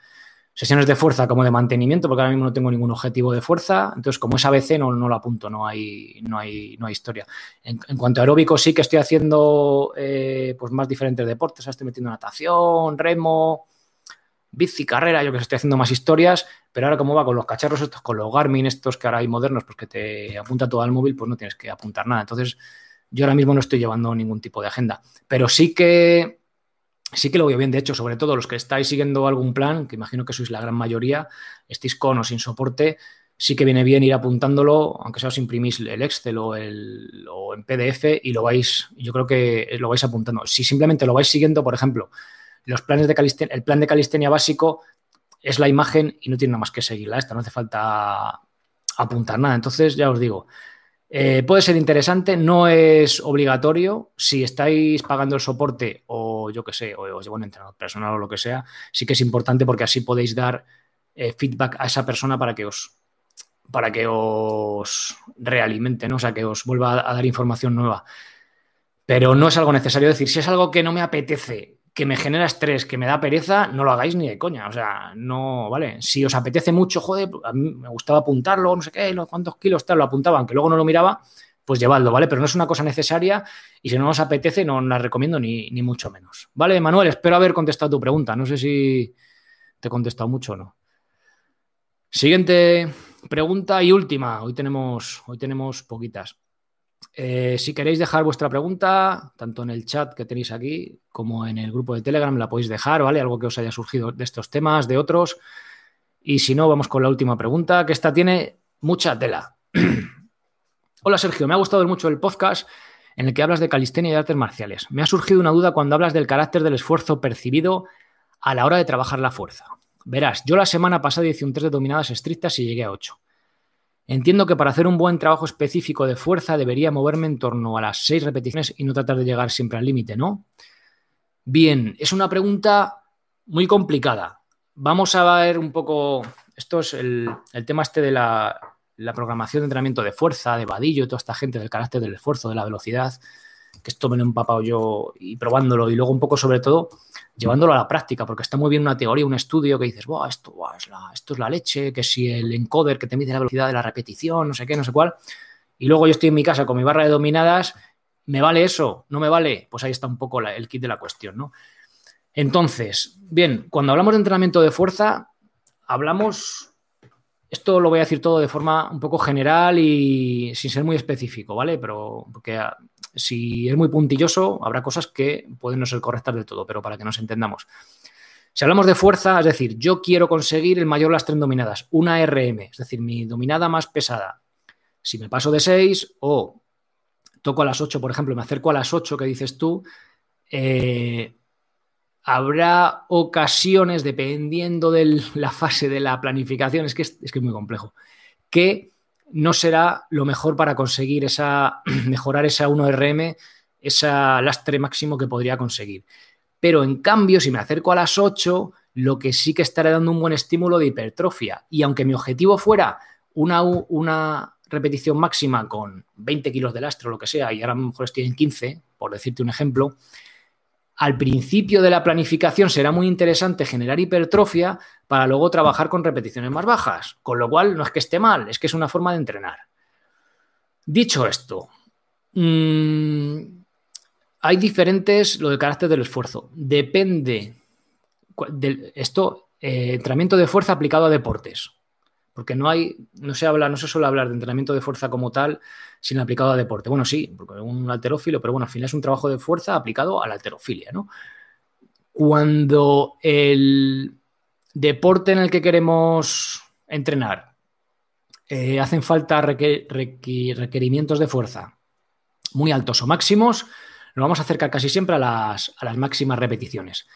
sesiones de fuerza como de mantenimiento, porque ahora mismo no tengo ningún objetivo de fuerza, entonces como es ABC no, no lo apunto, no hay, no hay, no hay historia. En, cuanto a aeróbico sí que estoy haciendo eh, pues más diferentes deportes, estoy metiendo natación, remo, bici, carrera, yo que sé, estoy haciendo más historias, pero ahora como va con los cacharros estos, con los Garmin estos que ahora hay modernos, pues que te apunta todo al móvil, pues no tienes que apuntar nada. Entonces yo ahora mismo no estoy llevando ningún tipo de agenda, pero sí que sí que lo veo bien. De hecho, sobre todo los que estáis siguiendo algún plan, que imagino que sois la gran mayoría, estéis con o sin soporte, sí que viene bien ir apuntándolo, aunque sea os imprimís el Excel o, el, o en PDF y lo vais, yo creo que lo vais apuntando. Si simplemente lo vais siguiendo, por ejemplo, los planes de calistenia, el plan de calistenia básico es la imagen y no tiene nada más que seguirla. Esta no hace falta apuntar nada. Entonces, ya os digo, eh, puede ser interesante, no es obligatorio. Si estáis pagando el soporte o yo que sé, o os llevo un entrenador personal o lo que sea, sí que es importante porque así podéis dar eh, feedback a esa persona para que os para que os realimente, ¿no? O sea, que os vuelva a dar información nueva. Pero no es algo necesario decir, si es algo que no me apetece, que me genera estrés, que me da pereza, no lo hagáis ni de coña. O sea, no, ¿vale? Si os apetece mucho, joder, a mí me gustaba apuntarlo, no sé qué, cuántos kilos tal, lo apuntaba, aunque luego no lo miraba, pues llevadlo, ¿vale? Pero no es una cosa necesaria y si no os apetece, no la recomiendo ni, ni mucho menos. ¿Vale, Manuel? Espero haber contestado tu pregunta. No sé si te he contestado mucho o no. Siguiente pregunta y última. Hoy tenemos, hoy tenemos poquitas. Eh, si queréis dejar vuestra pregunta, tanto en el chat que tenéis aquí como en el grupo de Telegram, la podéis dejar, ¿vale? Algo que os haya surgido de estos temas, de otros. Y si no, vamos con la última pregunta, que esta tiene mucha tela. Hola Sergio, me ha gustado mucho el podcast en el que hablas de calistenia y artes marciales. Me ha surgido una duda cuando hablas del carácter del esfuerzo percibido a la hora de trabajar la fuerza. Verás, yo la semana pasada hice un test de dominadas estrictas y llegué a 8. Entiendo que para hacer un buen trabajo específico de fuerza debería moverme en torno a las seis repeticiones y no tratar de llegar siempre al límite, ¿no? Bien, es una pregunta muy complicada. Vamos a ver un poco, esto es el, tema este de la, programación de entrenamiento de fuerza, de vadillo, toda esta gente del carácter del esfuerzo, de la velocidad. Que esto me lo he empapado yo y probándolo y luego un poco sobre todo llevándolo a la práctica, porque está muy bien una teoría, un estudio que dices, esto, es la, esto es la leche, que si el encoder que te mide la velocidad de la repetición, no sé qué, no sé cuál, y luego yo estoy en mi casa con mi barra de dominadas, ¿me vale eso? ¿No me vale? Pues ahí está un poco el kit de la cuestión, ¿no? Entonces, bien, cuando hablamos de entrenamiento de fuerza, hablamos, esto lo voy a decir todo de forma un poco general y sin ser muy específico, ¿vale? Pero porque si es muy puntilloso, habrá cosas que pueden no ser correctas del todo, pero para que nos entendamos. Si hablamos de fuerza, es decir, yo quiero conseguir el mayor lastre en dominadas, una RM, es decir, mi dominada más pesada. Si me paso de 6 o toco a las 8, por ejemplo, me acerco a las 8 que dices tú, eh, habrá ocasiones, dependiendo de la fase de la planificación, es que es, que es muy complejo, que no será lo mejor para conseguir esa, mejorar esa 1RM, ese lastre máximo que podría conseguir. Pero en cambio, si me acerco a las 8, lo que sí que estaré dando un buen estímulo de hipertrofia. Y aunque mi objetivo fuera una, una repetición máxima con 20 kilos de lastre o lo que sea, y ahora a lo mejor estoy en 15, por decirte un ejemplo, al principio de la planificación será muy interesante generar hipertrofia para luego trabajar con repeticiones más bajas, con lo cual no es que esté mal, es que es una forma de entrenar. Dicho esto, mmm, hay diferentes, lo del carácter del esfuerzo, depende de esto, eh, entrenamiento de fuerza aplicado a deportes, porque no hay, no se habla, no se suele hablar de entrenamiento de fuerza como tal sin aplicado a deporte. Bueno, sí, porque es un alterófilo, pero bueno, al final es un trabajo de fuerza aplicado a la alterofilia, ¿no? Cuando el deporte en el que queremos entrenar eh, hacen falta requerimientos de fuerza muy altos o máximos, nos vamos a acercar casi siempre a las, a las máximas repeticiones.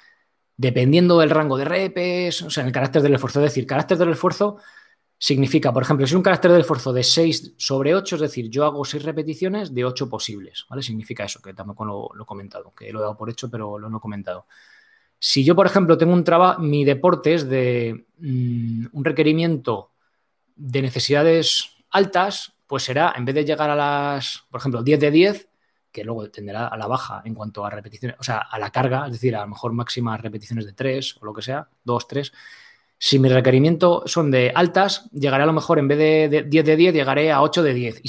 Dependiendo del rango de repes, o sea, el carácter del esfuerzo. Es decir, carácter del esfuerzo significa, por ejemplo, si un carácter del esfuerzo de 6 sobre 8, es decir, yo hago 6 repeticiones de 8 posibles, ¿vale? Significa eso, que tampoco lo, he comentado, que lo he dado por hecho, pero lo no he comentado. Si yo, por ejemplo, tengo un trabajo, mi deporte es de mm, un requerimiento de necesidades altas, pues será, en vez de llegar a las, por ejemplo, 10 de 10, que luego tenderá a la baja en cuanto a repeticiones, o sea, a la carga, es decir, a lo mejor máximas repeticiones de 3 o lo que sea, 2, 3, si mi requerimiento son de altas, llegaré a lo mejor en vez de 10 de 10, llegaré a 8 de 10. Y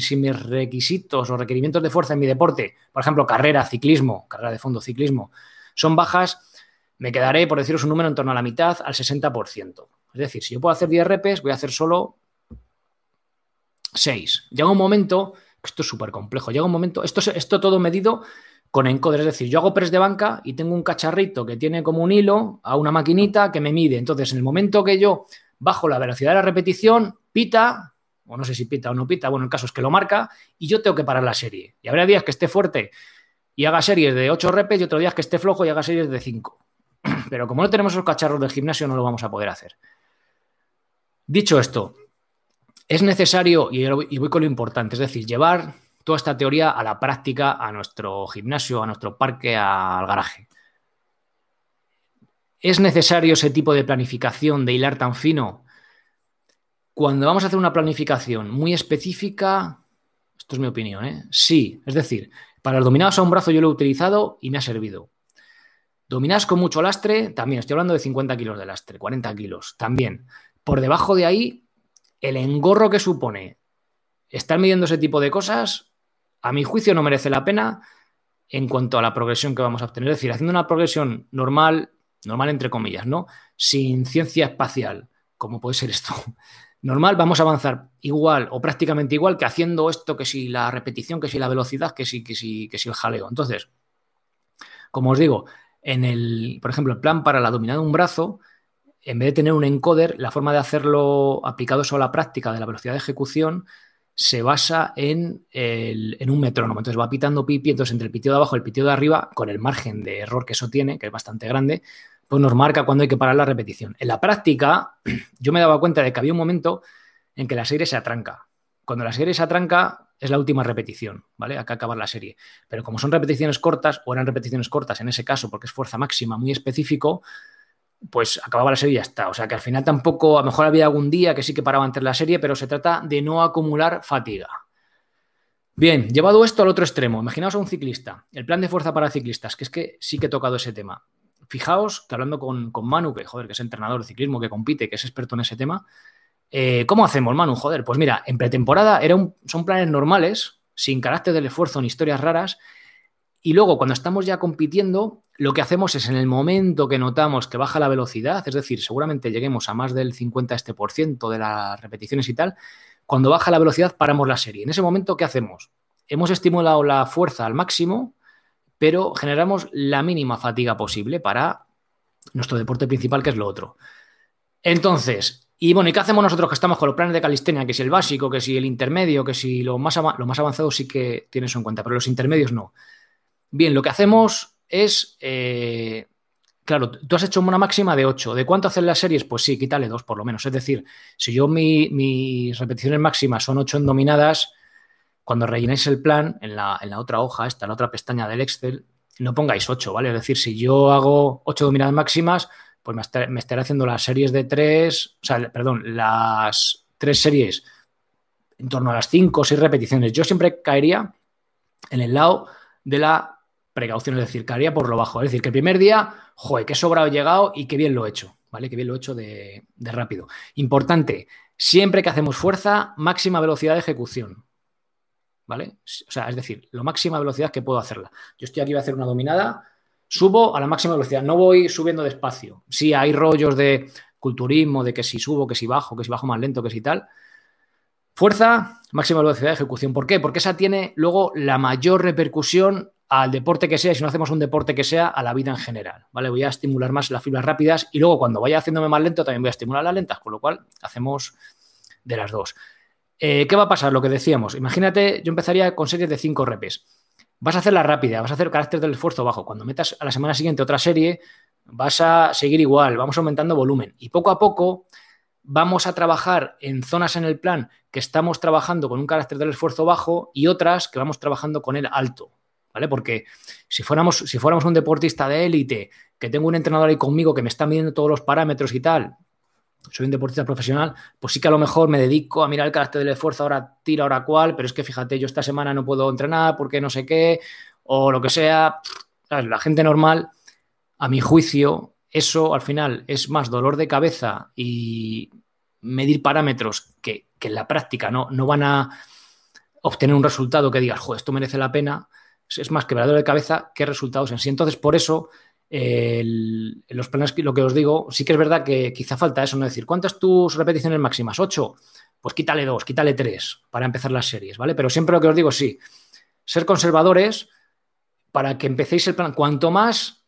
si, mis requisitos o requerimientos de fuerza en mi deporte, por ejemplo, carrera, ciclismo, carrera de fondo, ciclismo, son bajas, me quedaré, por deciros un número, en torno a la mitad, al 60%. Es decir, si yo puedo hacer 10 repes, voy a hacer solo 6. Llega un momento, esto es súper complejo, llega un momento, esto, esto todo medido con encoder. Es decir, yo hago press de banca y tengo un cacharrito que tiene como un hilo a una maquinita que me mide. Entonces, en el momento que yo bajo la velocidad de la repetición, pita, o no sé si pita o no pita, bueno, el caso es que lo marca y yo tengo que parar la serie. Y habrá días que esté fuerte y haga series de 8 repes y otros días que esté flojo y haga series de 5. Pero como no tenemos esos cacharros del gimnasio, no lo vamos a poder hacer. Dicho esto, es necesario, y voy con lo importante, es decir, llevar toda esta teoría a la práctica, a nuestro gimnasio, a nuestro parque, al garaje. ¿Es necesario ese tipo de planificación, de hilar tan fino? Cuando vamos a hacer una planificación muy específica, esto es mi opinión, ¿eh? sí, es decir, para los dominados a un brazo yo lo he utilizado y me ha servido. Dominadas con mucho lastre, también, estoy hablando de 50 kilos de lastre, 40 kilos, también. Por debajo de ahí, el engorro que supone estar midiendo ese tipo de cosas a mi juicio no merece la pena en cuanto a la progresión que vamos a obtener. Es decir, haciendo una progresión normal, normal entre comillas, ¿no? Sin ciencia espacial, como puede ser esto. Normal, vamos a avanzar igual o prácticamente igual que haciendo esto, que si la repetición, que si la velocidad, que si, que si, que si el jaleo. Entonces, como os digo, en el, por ejemplo, el plan para la dominada de un brazo, en vez de tener un encoder, la forma de hacerlo aplicado solo a la práctica de la velocidad de ejecución se basa en, un metrónomo. Entonces va pitando pipi, entonces entre el piteo de abajo y el piteo de arriba, con el margen de error que eso tiene, que es bastante grande, pues nos marca cuándo hay que parar la repetición. En la práctica, yo me daba cuenta de que había un momento en que la serie se atranca. Cuando la serie se atranca, es la última repetición, ¿vale? Acá acabar la serie. Pero como son repeticiones cortas, o eran repeticiones cortas en ese caso, porque es fuerza máxima muy específico, pues acababa la serie y ya está. O sea que al final tampoco, a lo mejor había algún día que sí que paraba antes la serie, pero se trata de no acumular fatiga. Bien, llevado esto al otro extremo, imaginaos a un ciclista, el plan de fuerza para ciclistas, que es que sí que he tocado ese tema. Fijaos que hablando con, Manu, que joder, que es entrenador de ciclismo, que compite, que es experto en ese tema, eh, ¿cómo hacemos, Manu? Joder, pues mira, en pretemporada era son planes normales, sin carácter del esfuerzo ni historias raras, y luego cuando estamos ya compitiendo, lo que hacemos es en el momento que notamos que baja la velocidad, es decir, seguramente lleguemos a más del 50 este por ciento de las repeticiones y tal, cuando baja la velocidad paramos la serie. En ese momento, ¿qué hacemos? Hemos estimulado la fuerza al máximo, pero generamos la mínima fatiga posible para nuestro deporte principal, que es lo otro. Entonces, y bueno, ¿y qué hacemos nosotros que estamos con los planes de calistenia? Que si el básico, que si el intermedio, que si lo más, lo más avanzado sí que tienes en cuenta, pero los intermedios no. Bien, lo que hacemos es, eh, claro, tú has hecho una máxima de 8. ¿De cuánto hacen las series? Pues sí, quítale 2 por lo menos. Es decir, si yo mis repeticiones máximas son 8 en dominadas, cuando rellenéis el plan en la, en la, otra hoja, esta, en la otra pestaña del Excel, no pongáis 8, ¿vale? Es decir, si yo hago 8 dominadas máximas, pues me, me estaré haciendo las series de 3, o sea, perdón, las 3 series en torno a las 5 o 6 repeticiones. Yo siempre caería en el lado de la precaución, es decir, caería por lo bajo. Es decir, que el primer día, joder, qué sobrado he llegado y qué bien lo he hecho, ¿vale? Qué bien lo he hecho de, rápido. Importante, siempre que hacemos fuerza, máxima velocidad de ejecución, ¿vale? O sea, es decir, la máxima velocidad que puedo hacerla. Yo estoy aquí, voy a hacer una dominada, subo a la máxima velocidad, no voy subiendo despacio. Sí, hay rollos de culturismo, de que si subo, que si bajo, que si bajo más lento, que si tal. Fuerza, máxima velocidad de ejecución. ¿Por qué? Porque esa tiene luego la mayor repercusión al deporte que sea, y si no hacemos un deporte que sea, a la vida en general, ¿vale? Voy a estimular más las fibras rápidas y luego cuando vaya haciéndome más lento también voy a estimular las lentas, con lo cual hacemos de las dos. Eh, ¿Qué va a pasar? Lo que decíamos, imagínate, yo empezaría con series de 5 repes. Vas a hacer la rápida, vas a hacer carácter del esfuerzo bajo. Cuando metas a la semana siguiente otra serie, vas a seguir igual, vamos aumentando volumen. Y poco a poco vamos a trabajar en zonas en el plan que estamos trabajando con un carácter del esfuerzo bajo y otras que vamos trabajando con el alto. ¿Vale? Porque si fuéramos, si fuéramos un deportista de élite, que tengo un entrenador ahí conmigo que me está midiendo todos los parámetros y tal, soy un deportista profesional, pues sí que a lo mejor me dedico a mirar el carácter del esfuerzo, ahora tira, ahora cual, pero es que fíjate, yo esta semana no puedo entrenar porque no sé qué, o lo que sea. La gente normal, a mi juicio, eso al final es más dolor de cabeza y medir parámetros que, en la práctica no, no van a obtener un resultado que digas, joder, esto merece la pena es más quebrador de cabeza que resultados en sí. Entonces, por eso, los planes, lo que os digo, sí que es verdad que quizá falta eso, no decir, ¿cuántas tus repeticiones máximas? ¿Ocho? Pues quítale dos, quítale tres para empezar las series, ¿vale? Pero siempre lo que os digo, sí, ser conservadores para que empecéis el plan. Cuanto más,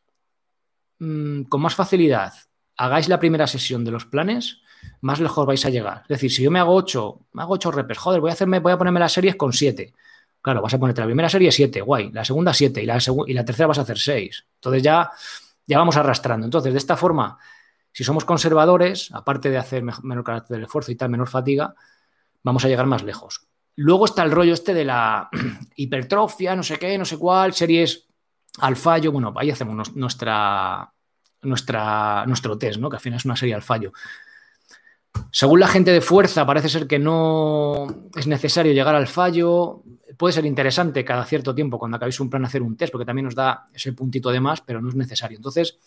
mm, con más facilidad, hagáis la primera sesión de los planes, más lejos vais a llegar. Es decir, si yo me hago ocho, me hago ocho repes, joder, voy a hacerme, voy a ponerme las series con siete. Claro, vas a ponerte la primera serie 7, guay, la segunda 7 y la, y la tercera vas a hacer 6. Entonces ya, ya vamos arrastrando. Entonces, de esta forma, si somos conservadores, aparte de hacer menor carácter del esfuerzo y tal, menor fatiga, vamos a llegar más lejos. Luego está el rollo este de la hipertrofia, no sé qué, no sé cuál, series al fallo. Bueno, ahí hacemos nuestra, nuestra, nuestro test, ¿no? Que al final es una serie al fallo. Según la gente de fuerza, parece ser que no es necesario llegar al fallo. Puede ser interesante cada cierto tiempo, cuando acabéis un plan, hacer un test, porque también nos da ese puntito de más, pero no es necesario. Entonces,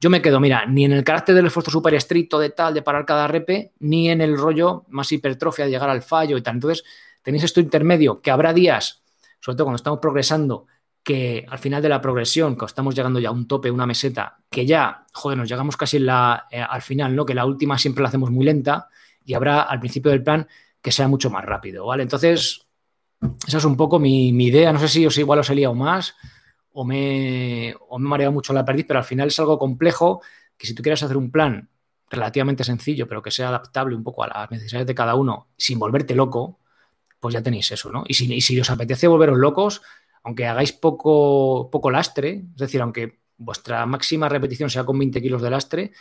yo me quedo, mira, ni en el carácter del esfuerzo súper estricto de tal, de parar cada repe, ni en el rollo más hipertrofia de llegar al fallo y tal. Entonces, tenéis esto intermedio, que habrá días, sobre todo cuando estamos progresando, que al final de la progresión, que estamos llegando ya a un tope, una meseta, que ya, joder, nos llegamos casi la, eh, al final, ¿no? Que la última siempre la hacemos muy lenta y habrá al principio del plan que sea mucho más rápido, ¿vale? Entonces, esa es un poco mi, idea. No sé si os igual os he liado más o me, o me he mareado mucho la perdiz, pero al final es algo complejo que si tú quieres hacer un plan relativamente sencillo, pero que sea adaptable un poco a las necesidades de cada uno, sin volverte loco, pues ya tenéis eso, ¿no? Y si, y si os apetece volveros locos, aunque hagáis poco, poco lastre, es decir, aunque vuestra máxima repetición sea con 20 kilos de lastre,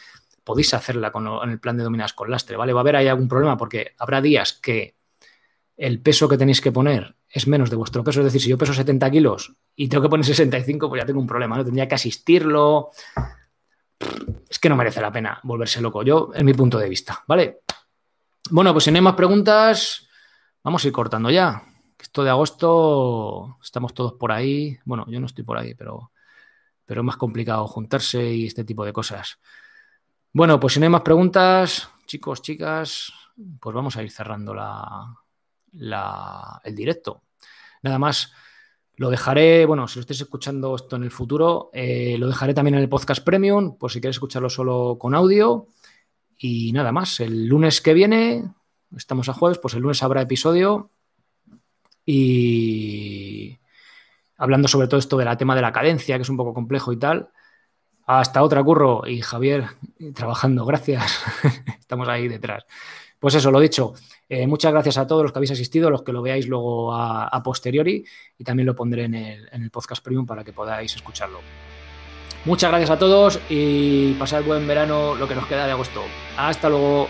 podéis hacerla con, en el plan de dominadas con lastre, ¿vale? Va a haber ahí algún problema porque habrá días que el peso que tenéis que poner es menos de vuestro peso, es decir, si yo peso 70 kilos y tengo que poner 65, pues ya tengo un problema, ¿no? Tendría que asistirlo. Es que no merece la pena volverse loco, yo, en mi punto de vista, ¿vale? Bueno, pues si no hay más preguntas, vamos a ir cortando ya Esto de agosto estamos todos por ahí. Bueno, yo no estoy por ahí, pero, pero es más complicado juntarse y este tipo de cosas. Bueno, pues si no hay más preguntas, chicos, chicas, pues vamos a ir cerrando la, el directo. Nada más, lo dejaré, bueno, si lo estáis escuchando esto en el futuro, eh, lo dejaré también en el podcast premium, por si queréis escucharlo solo con audio. Y nada más, el lunes que viene, estamos a jueves, pues el lunes habrá episodio. Y hablando sobre todo esto del tema de la cadencia, que es un poco complejo y tal. Hasta otra, Curro y Javier, trabajando. Gracias. Estamos ahí detrás. Pues eso, lo dicho. Eh, muchas gracias a todos los que habéis asistido, los que lo veáis luego a, posteriori y también lo pondré en el, en el, podcast premium para que podáis escucharlo. Muchas gracias a todos y pasad buen verano lo que nos queda de agosto. Hasta luego.